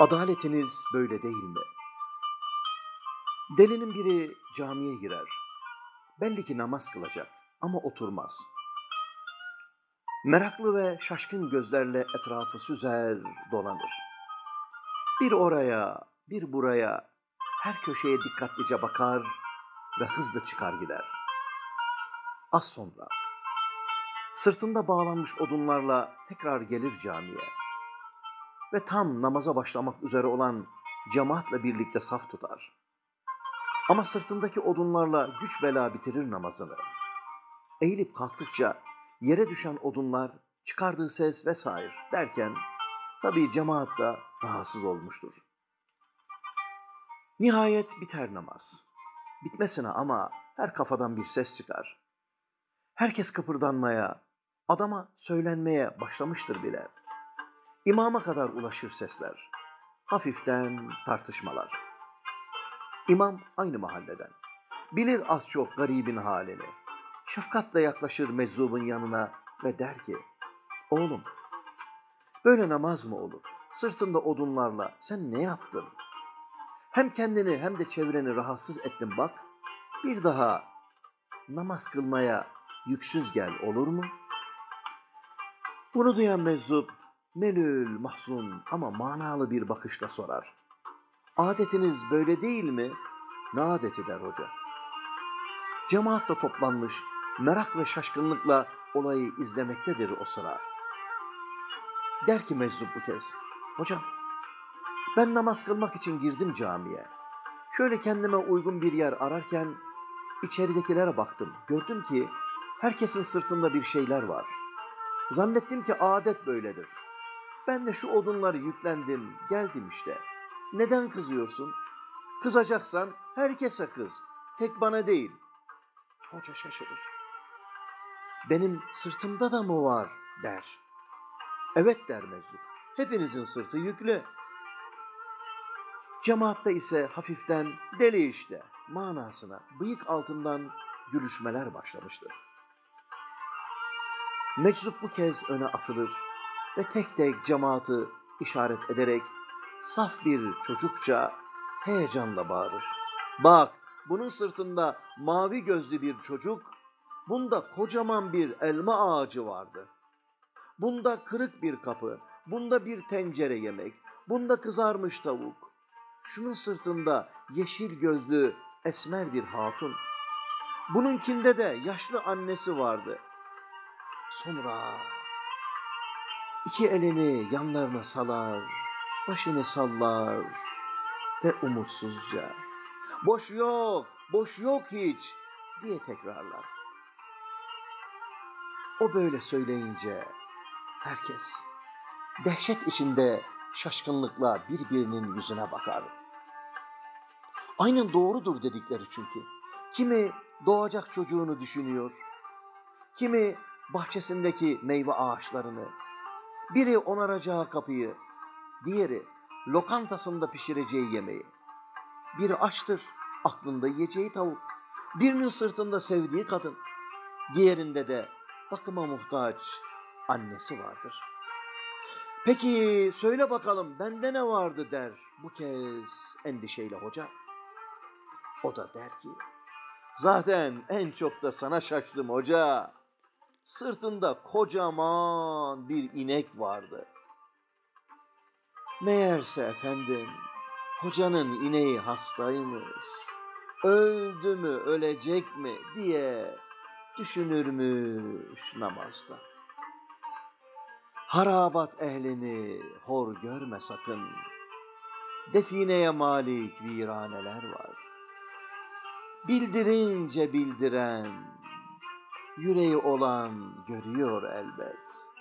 Adaletiniz böyle değil mi? Delinin biri camiye girer. Belli ki namaz kılacak ama oturmaz. Meraklı ve şaşkın gözlerle etrafı süzer, dolanır. Bir oraya, bir buraya, her köşeye dikkatlice bakar ve hızlı çıkar gider. Az sonra sırtında bağlanmış odunlarla tekrar gelir camiye ve tam namaza başlamak üzere olan cemaatle birlikte saf tutar. Ama sırtındaki odunlarla güç bela bitirir namazını. Eğilip kalktıkça yere düşen odunlar, çıkardığı ses vesaire derken tabii cemaat da rahatsız olmuştur. Nihayet biter namaz. Bitmesine ama her kafadan bir ses çıkar. Herkes kıpırdanmaya, adama söylenmeye başlamıştır bile. İmama kadar ulaşır sesler. Hafiften tartışmalar. İmam aynı mahalleden. Bilir az çok garibin halini. Şefkatle yaklaşır meczubun yanına ve der ki, Oğlum, böyle namaz mı olur? Sırtında odunlarla sen ne yaptın? Hem kendini hem de çevreni rahatsız ettin bak. Bir daha namaz kılmaya yüksüz gel olur mu? Bunu duyan meczup melül, mahzun ama manalı bir bakışla sorar. Adetiniz böyle değil mi? Ne adeti der hoca. Cemaat da toplanmış, merak ve şaşkınlıkla olayı izlemektedir o sıra. Der ki meczup bu kez, hocam ben namaz kılmak için girdim camiye. Şöyle kendime uygun bir yer ararken içeridekilere baktım. Gördüm ki herkesin sırtında bir şeyler var. Zannettim ki adet böyledir. Ben de şu odunları yüklendim, geldim işte. Neden kızıyorsun? Kızacaksan herkese kız, tek bana değil. Hoca şaşırır. Benim sırtımda da mı var der. Evet der meczup. Hepinizin sırtı yüklü. Cemaatte ise hafiften deli işte manasına bıyık altından gülüşmeler başlamıştır. Meczup bu kez öne atılır ve tek tek cemaatı işaret ederek saf bir çocukça heyecanla bağırır. Bak bunun sırtında mavi gözlü bir çocuk, bunda kocaman bir elma ağacı vardı. Bunda kırık bir kapı, bunda bir tencere yemek, bunda kızarmış tavuk. Şunun sırtında yeşil gözlü esmer bir hatun. Bununkinde de yaşlı annesi vardı. Sonra iki elini yanlarına salar, başını sallar ve umutsuzca boş yok, boş yok hiç diye tekrarlar. O böyle söyleyince herkes dehşet içinde şaşkınlıkla birbirinin yüzüne bakar. Aynen doğrudur dedikleri çünkü. Kimi doğacak çocuğunu düşünüyor, kimi bahçesindeki meyve ağaçlarını, biri onaracağı kapıyı, diğeri lokantasında pişireceği yemeği. Biri açtır, aklında yiyeceği tavuk. Birinin sırtında sevdiği kadın, diğerinde de bakıma muhtaç annesi vardır. Peki söyle bakalım bende ne vardı der bu kez endişeyle hoca. O da der ki zaten en çok da sana şaştım hoca. Sırtında kocaman bir inek vardı. Meğerse efendim hocanın ineği hastaymış. Öldü mü ölecek mi diye düşünürmüş namazda. Harabat ehlini hor görme sakın. Defineye malik viraneler var. Bildirince bildiren, yüreği olan görüyor elbet.''